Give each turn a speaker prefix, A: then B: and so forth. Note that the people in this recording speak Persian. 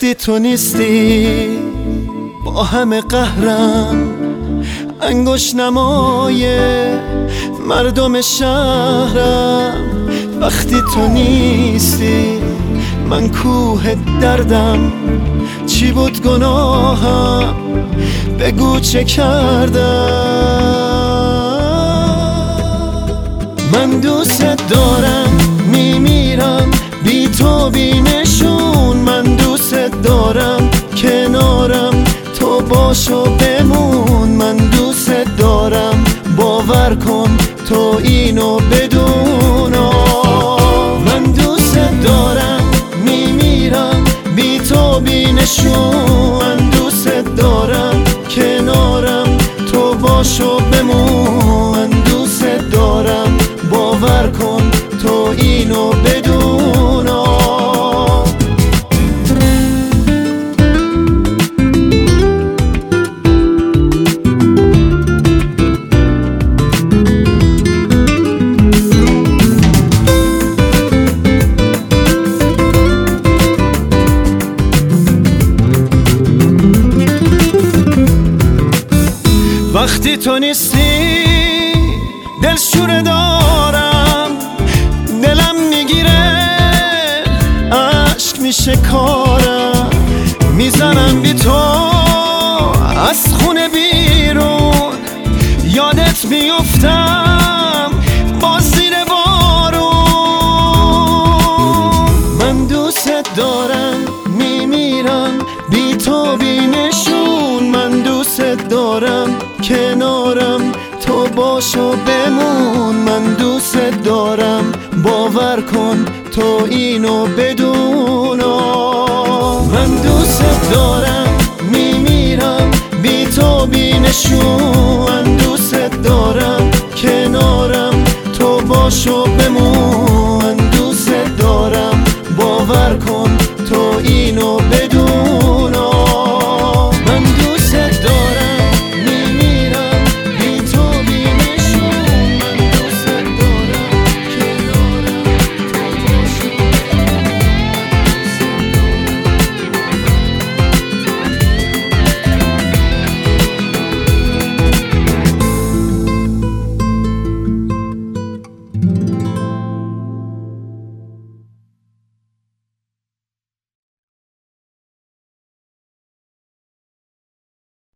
A: وقتی تو نیستی با همه قهرم انگوش نمای مردم شهرم. وقتی تو نیستی من کوه دردم چی بود گناهم؟ بگو چه کردم؟ من دوست دارم میمیرم بی تو بی تو بمون من دوست دارم باور کن تو اینو بدون من دوست دارم میمیرم بی تو بی نشون. وقتی تو نیستی دل شوره دارم دلم می‌گیره عشق میشه کارم. می‌زنم بی تو از خونه بیرون. یادت میفتم با زیر بارون. من دوست دارم میمیرم بی تو بی نشون. من دوست دارم کنارم. تو باشو بمون من دوست دارم. باور کن تو اینو بدون من دوست دارم میمیرم. بی تو بی نشون.